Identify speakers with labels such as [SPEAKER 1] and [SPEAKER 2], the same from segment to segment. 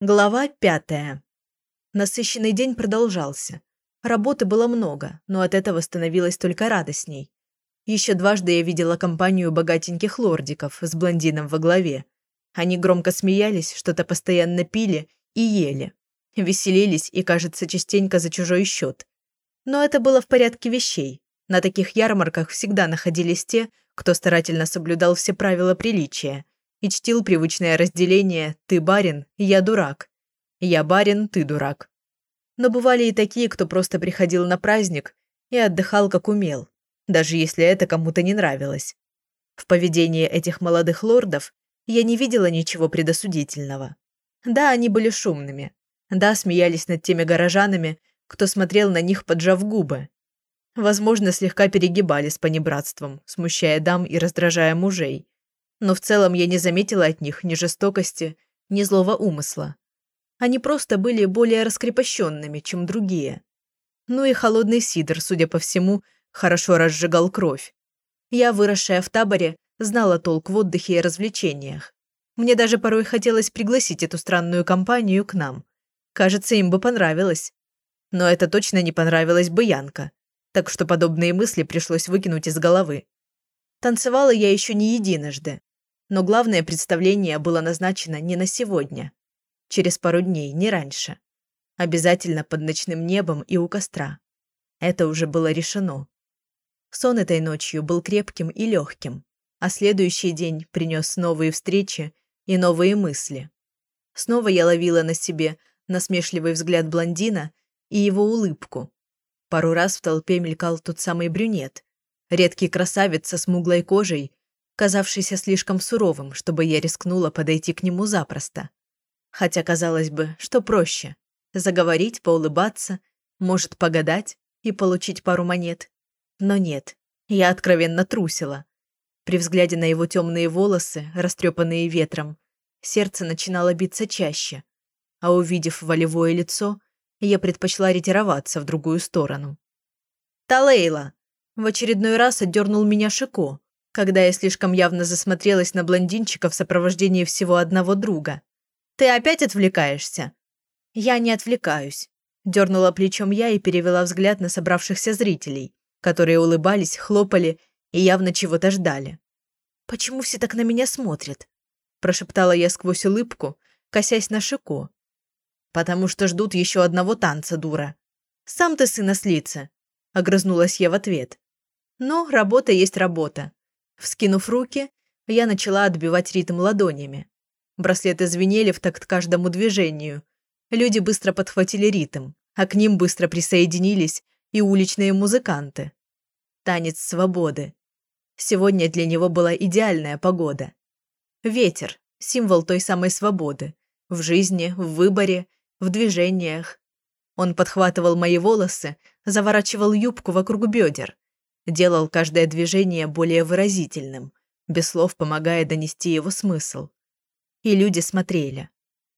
[SPEAKER 1] Глава пятая. Насыщенный день продолжался. Работы было много, но от этого становилось только радостней. Еще дважды я видела компанию богатеньких лордиков с блондином во главе. Они громко смеялись, что-то постоянно пили и ели. Веселились и, кажется, частенько за чужой счет. Но это было в порядке вещей. На таких ярмарках всегда находились те, кто старательно соблюдал все правила приличия и чтил привычное разделение «ты барин, я дурак». «Я барин, ты дурак». Но бывали и такие, кто просто приходил на праздник и отдыхал как умел, даже если это кому-то не нравилось. В поведении этих молодых лордов я не видела ничего предосудительного. Да, они были шумными. Да, смеялись над теми горожанами, кто смотрел на них, поджав губы. Возможно, слегка перегибали с понебратством, смущая дам и раздражая мужей но в целом я не заметила от них ни жестокости, ни злого умысла. Они просто были более раскрепощенными, чем другие. Ну и холодный сидр, судя по всему, хорошо разжигал кровь. Я, выросшая в таборе, знала толк в отдыхе и развлечениях. Мне даже порой хотелось пригласить эту странную компанию к нам. Кажется, им бы понравилось. Но это точно не понравилось бы Янка, так что подобные мысли пришлось выкинуть из головы. Танцевала я еще не единожды, но главное представление было назначено не на сегодня. Через пару дней, не раньше. Обязательно под ночным небом и у костра. Это уже было решено. Сон этой ночью был крепким и легким, а следующий день принес новые встречи и новые мысли. Снова я ловила на себе насмешливый взгляд блондина и его улыбку. Пару раз в толпе мелькал тот самый брюнет, редкий красавец со смуглой кожей казавшийся слишком суровым, чтобы я рискнула подойти к нему запросто. Хотя, казалось бы, что проще – заговорить, поулыбаться, может, погадать и получить пару монет. Но нет, я откровенно трусила. При взгляде на его темные волосы, растрепанные ветром, сердце начинало биться чаще, а увидев волевое лицо, я предпочла ретироваться в другую сторону. «Талейла!» В очередной раз отдернул меня Шико, когда я слишком явно засмотрелась на блондинчика в сопровождении всего одного друга. «Ты опять отвлекаешься?» «Я не отвлекаюсь», – дернула плечом я и перевела взгляд на собравшихся зрителей, которые улыбались, хлопали и явно чего-то ждали. «Почему все так на меня смотрят?» – прошептала я сквозь улыбку, косясь на Шико. «Потому что ждут еще одного танца, дура. Сам ты сын ослицы», – огрызнулась я в ответ. «Но работа есть работа. Вскинув руки, я начала отбивать ритм ладонями. Браслеты звенели в такт каждому движению. Люди быстро подхватили ритм, а к ним быстро присоединились и уличные музыканты. Танец свободы. Сегодня для него была идеальная погода. Ветер – символ той самой свободы. В жизни, в выборе, в движениях. Он подхватывал мои волосы, заворачивал юбку вокруг бедер, делал каждое движение более выразительным, без слов помогая донести его смысл. И люди смотрели,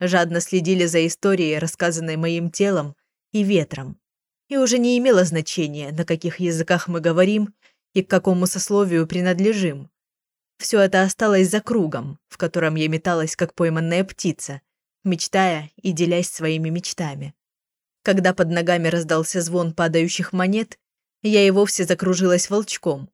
[SPEAKER 1] жадно следили за историей, рассказанной моим телом и ветром. И уже не имело значения, на каких языках мы говорим и к какому сословию принадлежим. Все это осталось за кругом, в котором я металась, как пойманная птица, мечтая и делясь своими мечтами. Когда под ногами раздался звон падающих монет, я и вовсе закружилась волчком.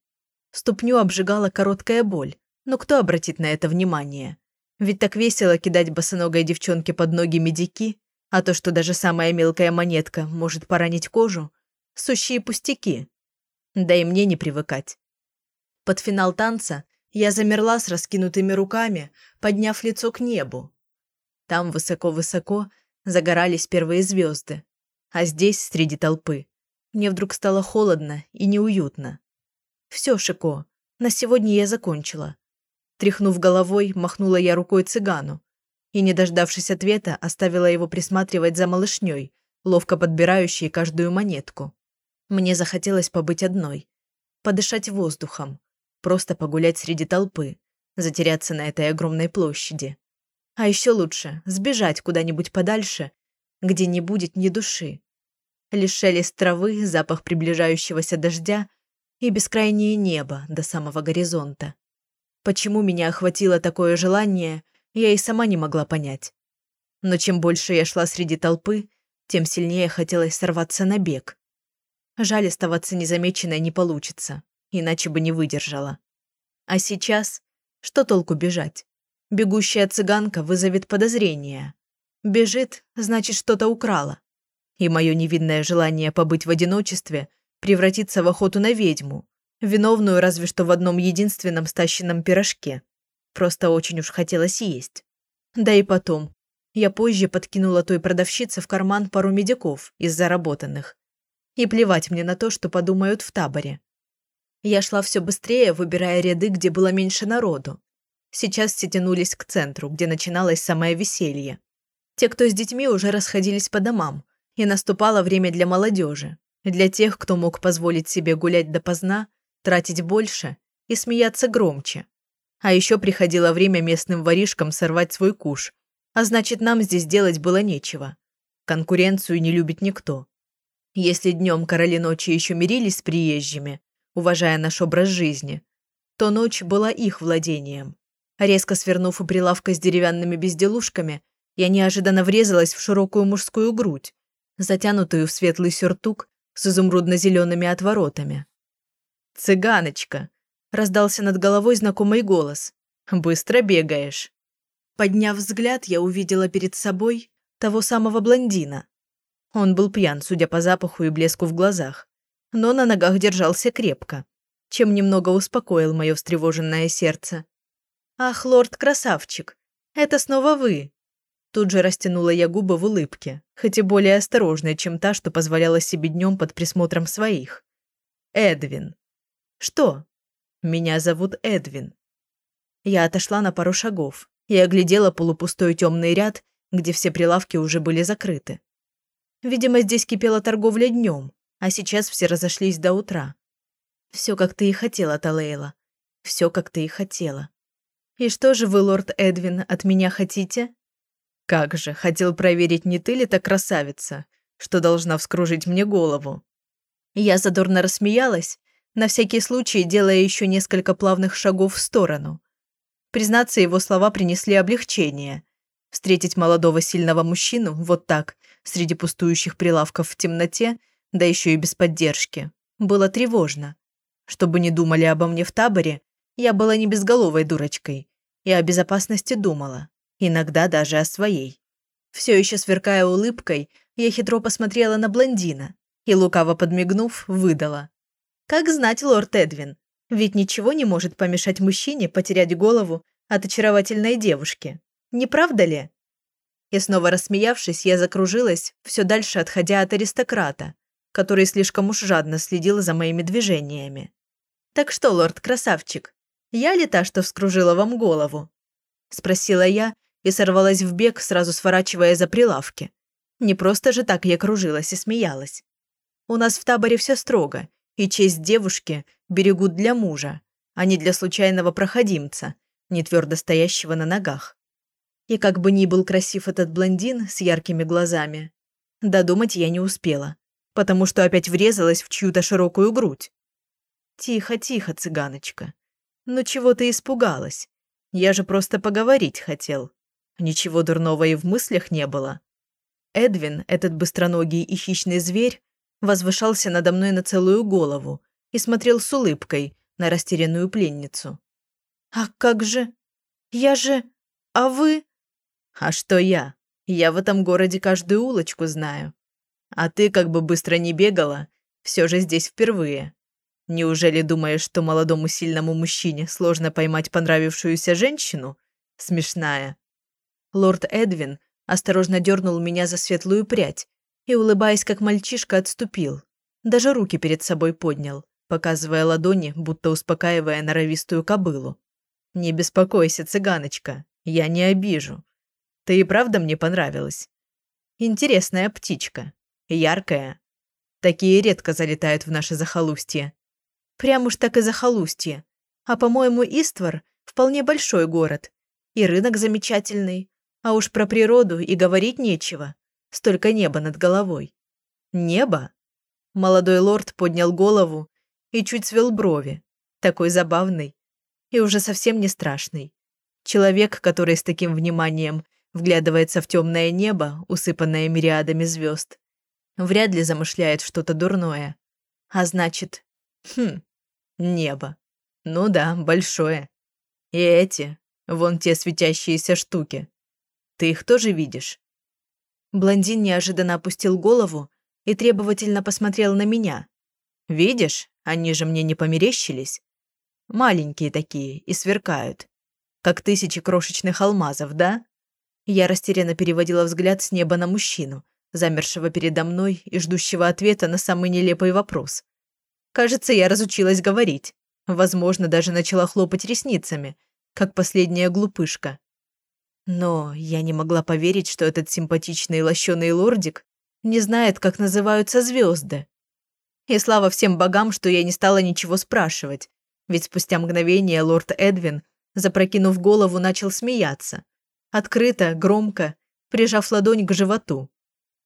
[SPEAKER 1] Ступню обжигала короткая боль, но кто обратит на это внимание? Ведь так весело кидать босоногой девчонке под ноги медики, а то, что даже самая мелкая монетка может поранить кожу, сущие пустяки. Да и мне не привыкать. Под финал танца я замерла с раскинутыми руками, подняв лицо к небу. Там высоко-высоко загорались первые звезды, а здесь, среди толпы, мне вдруг стало холодно и неуютно. «Все, Шико, на сегодня я закончила». Тряхнув головой, махнула я рукой цыгану и, не дождавшись ответа, оставила его присматривать за малышней, ловко подбирающей каждую монетку. Мне захотелось побыть одной, подышать воздухом, просто погулять среди толпы, затеряться на этой огромной площади. А еще лучше сбежать куда-нибудь подальше, где не будет ни души, лишь шелест травы, запах приближающегося дождя и бескрайнее небо до самого горизонта. Почему меня охватило такое желание, я и сама не могла понять. Но чем больше я шла среди толпы, тем сильнее хотелось сорваться на бег. Жаль, оставаться незамеченной не получится, иначе бы не выдержала. А сейчас что толку бежать? Бегущая цыганка вызовет подозрение. Бежит, значит, что-то украла. И мое невинное желание побыть в одиночестве превратится в охоту на ведьму, виновную разве что в одном единственном стащенном пирожке. Просто очень уж хотелось есть. Да и потом, я позже подкинула той продавщице в карман пару медиков из заработанных. И плевать мне на то, что подумают в таборе. Я шла все быстрее, выбирая ряды, где было меньше народу. Сейчас все тянулись к центру, где начиналось самое веселье. Те, кто с детьми, уже расходились по домам, и наступало время для молодежи, для тех, кто мог позволить себе гулять допоздна, тратить больше и смеяться громче. А еще приходило время местным воришкам сорвать свой куш, а значит, нам здесь делать было нечего. Конкуренцию не любит никто. Если днем короли ночи еще мирились с приезжими, уважая наш образ жизни, то ночь была их владением. Резко свернув у прилавка с деревянными безделушками, я неожиданно врезалась в широкую мужскую грудь, затянутую в светлый сюртук с изумрудно-зелеными отворотами. «Цыганочка!» – раздался над головой знакомый голос. «Быстро бегаешь!» Подняв взгляд, я увидела перед собой того самого блондина. Он был пьян, судя по запаху и блеску в глазах, но на ногах держался крепко, чем немного успокоил мое встревоженное сердце. «Ах, лорд-красавчик, это снова вы!» Тут же растянула я губы в улыбке, хоть и более осторожной, чем та, что позволяла себе днем под присмотром своих. «Эдвин». «Что?» «Меня зовут Эдвин». Я отошла на пару шагов, и оглядела полупустой темный ряд, где все прилавки уже были закрыты. Видимо, здесь кипела торговля днем, а сейчас все разошлись до утра. Все, как ты и хотела, Талейла. Все, как ты и хотела. И что же вы, лорд Эдвин, от меня хотите? Как же, хотел проверить, не ты ли та красавица, что должна вскружить мне голову. Я задорно рассмеялась, на всякий случай делая еще несколько плавных шагов в сторону. Признаться, его слова принесли облегчение. Встретить молодого сильного мужчину вот так, среди пустующих прилавков в темноте, да еще и без поддержки, было тревожно. Чтобы не думали обо мне в таборе, я была не безголовой дурочкой и о безопасности думала, иногда даже о своей. Все еще сверкая улыбкой, я хитро посмотрела на блондина и, лукаво подмигнув, выдала. «Как знать, лорд Эдвин, ведь ничего не может помешать мужчине потерять голову от очаровательной девушки. Не правда ли? И снова рассмеявшись, я закружилась, все дальше отходя от аристократа, который слишком уж жадно следил за моими движениями. «Так что, лорд-красавчик, я ли та, что вскружила вам голову?» Спросила я и сорвалась в бег, сразу сворачивая за прилавки. Не просто же так я кружилась и смеялась. У нас в таборе все строго, и честь девушки берегут для мужа, а не для случайного проходимца, не твердо стоящего на ногах. И как бы ни был красив этот блондин с яркими глазами, додумать я не успела, потому что опять врезалась в чью-то широкую грудь. «Тихо, тихо, цыганочка. Ну чего ты испугалась? Я же просто поговорить хотел. Ничего дурного и в мыслях не было». Эдвин, этот быстроногий и хищный зверь, возвышался надо мной на целую голову и смотрел с улыбкой на растерянную пленницу. «А как же? Я же... А вы...» «А что я? Я в этом городе каждую улочку знаю. А ты, как бы быстро не бегала, все же здесь впервые. Неужели думаешь, что молодому сильному мужчине сложно поймать понравившуюся женщину? Смешная». Лорд Эдвин осторожно дернул меня за светлую прядь и, улыбаясь как мальчишка, отступил. Даже руки перед собой поднял, показывая ладони, будто успокаивая норовистую кобылу. «Не беспокойся, цыганочка, я не обижу. Ты и правда мне понравилась. Интересная птичка, яркая. Такие редко залетают в наше захолустье. Прям уж так и захолустье. А по-моему, Иствор – вполне большой город. И рынок замечательный. А уж про природу и говорить нечего. Столько неба над головой. Небо? Молодой лорд поднял голову и чуть свел брови. Такой забавный и уже совсем не страшный. Человек, который с таким вниманием вглядывается в темное небо, усыпанное мириадами звезд. Вряд ли замышляет что-то дурное. А значит, хм, небо. Ну да, большое. И эти, вон те светящиеся штуки. Ты их тоже видишь? Блондин неожиданно опустил голову и требовательно посмотрел на меня. «Видишь, они же мне не померещились. Маленькие такие и сверкают. Как тысячи крошечных алмазов, да?» Я растерянно переводила взгляд с неба на мужчину, замершего передо мной и ждущего ответа на самый нелепый вопрос. Кажется, я разучилась говорить. Возможно, даже начала хлопать ресницами, как последняя глупышка. Но я не могла поверить, что этот симпатичный лощеный лордик не знает, как называются звезды. И слава всем богам, что я не стала ничего спрашивать, ведь спустя мгновение лорд Эдвин, запрокинув голову, начал смеяться. Открыто, громко, прижав ладонь к животу.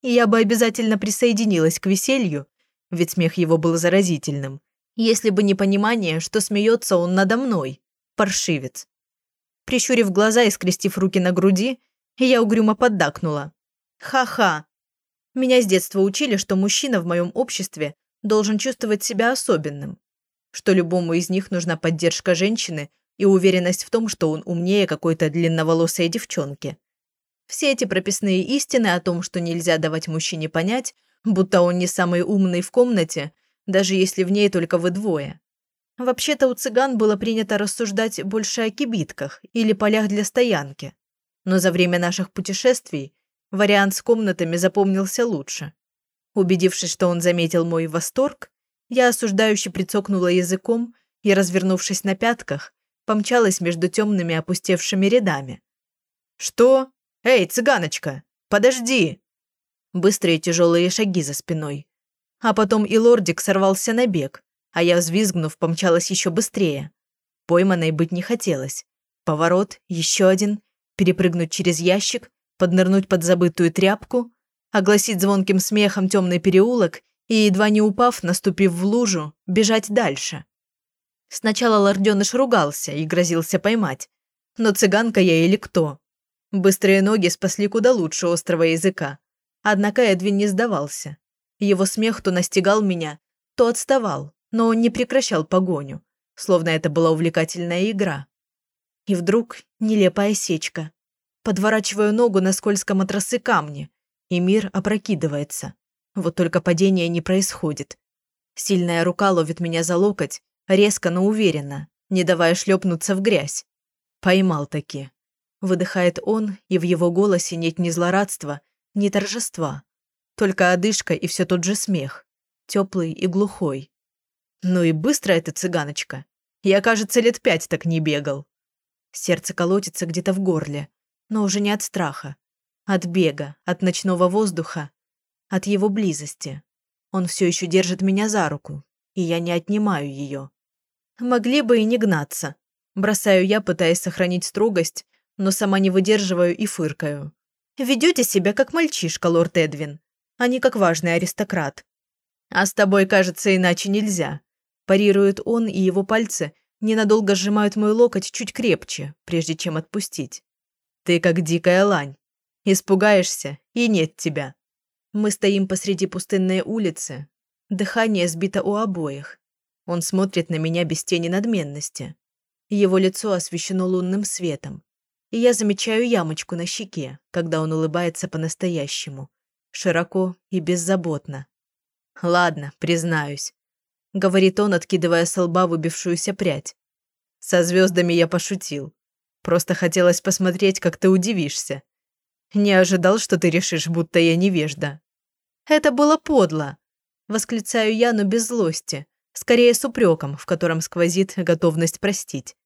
[SPEAKER 1] И я бы обязательно присоединилась к веселью, ведь смех его был заразительным, если бы не понимание, что смеется он надо мной, паршивец. Прищурив глаза и скрестив руки на груди, я угрюмо поддакнула. «Ха-ха! Меня с детства учили, что мужчина в моем обществе должен чувствовать себя особенным, что любому из них нужна поддержка женщины и уверенность в том, что он умнее какой-то длинноволосой девчонки. Все эти прописные истины о том, что нельзя давать мужчине понять, будто он не самый умный в комнате, даже если в ней только вы двое. Вообще-то у цыган было принято рассуждать больше о кибитках или полях для стоянки. Но за время наших путешествий вариант с комнатами запомнился лучше. Убедившись, что он заметил мой восторг, я осуждающе прицокнула языком и, развернувшись на пятках, помчалась между темными опустевшими рядами. «Что? Эй, цыганочка, подожди!» Быстрые тяжелые шаги за спиной. А потом и лордик сорвался на бег, а я, взвизгнув, помчалась еще быстрее. Пойманной быть не хотелось. Поворот, еще один, перепрыгнуть через ящик, поднырнуть под забытую тряпку, огласить звонким смехом темный переулок и, едва не упав, наступив в лужу, бежать дальше. Сначала лорденыш ругался и грозился поймать. Но цыганка я или кто? Быстрые ноги спасли куда лучше острого языка. Однако Эдвин не сдавался. Его смех то настигал меня, то отставал, но он не прекращал погоню, словно это была увлекательная игра. И вдруг нелепая сечка. Подворачиваю ногу на скользком от росы камне, и мир опрокидывается. Вот только падение не происходит. Сильная рука ловит меня за локоть, резко, но уверенно, не давая шлепнуться в грязь. Поймал таки. Выдыхает он, и в его голосе нет ни злорадства, ни торжества. Только одышка и все тот же смех. Теплый и глухой. Ну и быстро эта цыганочка. Я, кажется, лет пять так не бегал. Сердце колотится где-то в горле, но уже не от страха. От бега, от ночного воздуха, от его близости. Он все еще держит меня за руку, и я не отнимаю ее. Могли бы и не гнаться. Бросаю я, пытаясь сохранить строгость, но сама не выдерживаю и фыркаю. Ведете себя как мальчишка, лорд Эдвин, а не как важный аристократ. А с тобой, кажется, иначе нельзя. Парирует он, и его пальцы ненадолго сжимают мой локоть чуть крепче, прежде чем отпустить. Ты как дикая лань. Испугаешься, и нет тебя. Мы стоим посреди пустынной улицы. Дыхание сбито у обоих. Он смотрит на меня без тени надменности. Его лицо освещено лунным светом. И я замечаю ямочку на щеке, когда он улыбается по-настоящему. Широко и беззаботно. Ладно, признаюсь. – говорит он, откидывая с лба выбившуюся прядь. «Со звездами я пошутил. Просто хотелось посмотреть, как ты удивишься. Не ожидал, что ты решишь, будто я невежда». «Это было подло!» – восклицаю я, но без злости, скорее с упреком, в котором сквозит готовность простить.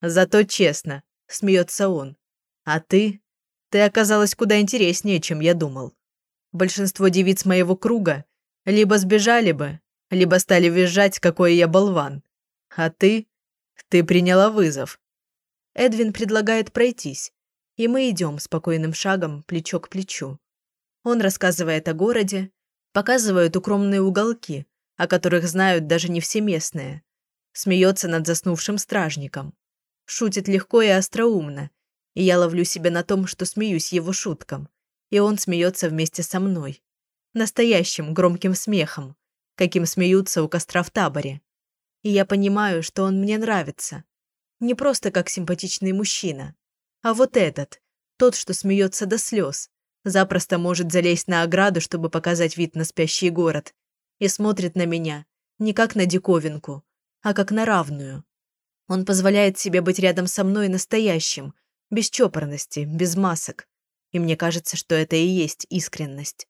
[SPEAKER 1] «Зато честно», – смеется он. «А ты? Ты оказалась куда интереснее, чем я думал. Большинство девиц моего круга либо сбежали бы, либо стали визжать, какой я болван. А ты? Ты приняла вызов. Эдвин предлагает пройтись, и мы идем спокойным шагом, плечо к плечу. Он рассказывает о городе, показывает укромные уголки, о которых знают даже не все местные. Смеется над заснувшим стражником. Шутит легко и остроумно, И я ловлю себя на том, что смеюсь его шуткам. И он смеется вместе со мной. Настоящим громким смехом, каким смеются у костра в таборе. И я понимаю, что он мне нравится. Не просто как симпатичный мужчина, а вот этот, тот, что смеется до слез, запросто может залезть на ограду, чтобы показать вид на спящий город, и смотрит на меня не как на диковинку, а как на равную. Он позволяет себе быть рядом со мной настоящим, без чопорности, без масок. И мне кажется, что это и есть искренность.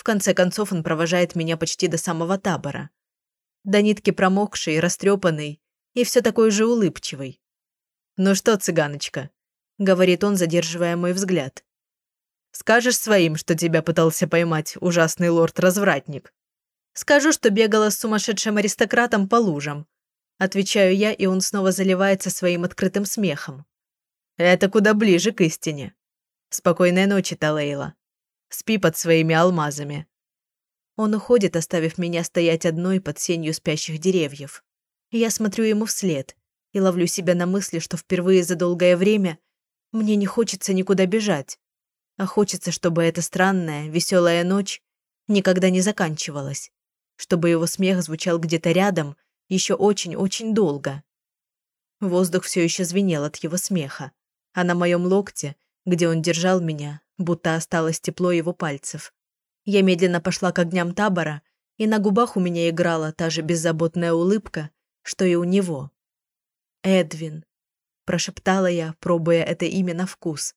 [SPEAKER 1] В конце концов он провожает меня почти до самого табора. До нитки промокший, растрепанный и все такой же улыбчивый. «Ну что, цыганочка?» – говорит он, задерживая мой взгляд. «Скажешь своим, что тебя пытался поймать ужасный лорд-развратник?» «Скажу, что бегала с сумасшедшим аристократом по лужам», Отвечаю я, и он снова заливается своим открытым смехом. Это куда ближе к истине. Спокойной ночи, Талейла. Спи под своими алмазами. Он уходит, оставив меня стоять одной под сенью спящих деревьев. Я смотрю ему вслед и ловлю себя на мысли, что впервые за долгое время мне не хочется никуда бежать, а хочется, чтобы эта странная, веселая ночь никогда не заканчивалась, чтобы его смех звучал где-то рядом – еще очень-очень долго. Воздух все еще звенел от его смеха, а на моем локте, где он держал меня, будто осталось тепло его пальцев. Я медленно пошла к огням табора, и на губах у меня играла та же беззаботная улыбка, что и у него. «Эдвин», – прошептала я, пробуя это имя на вкус.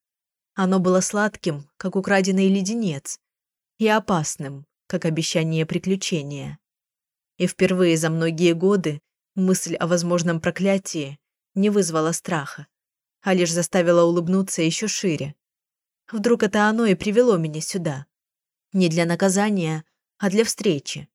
[SPEAKER 1] Оно было сладким, как украденный леденец, и опасным, как обещание приключения. И впервые за многие годы мысль о возможном проклятии не вызвала страха, а лишь заставила улыбнуться еще шире. Вдруг это оно и привело меня сюда. Не для наказания, а для встречи.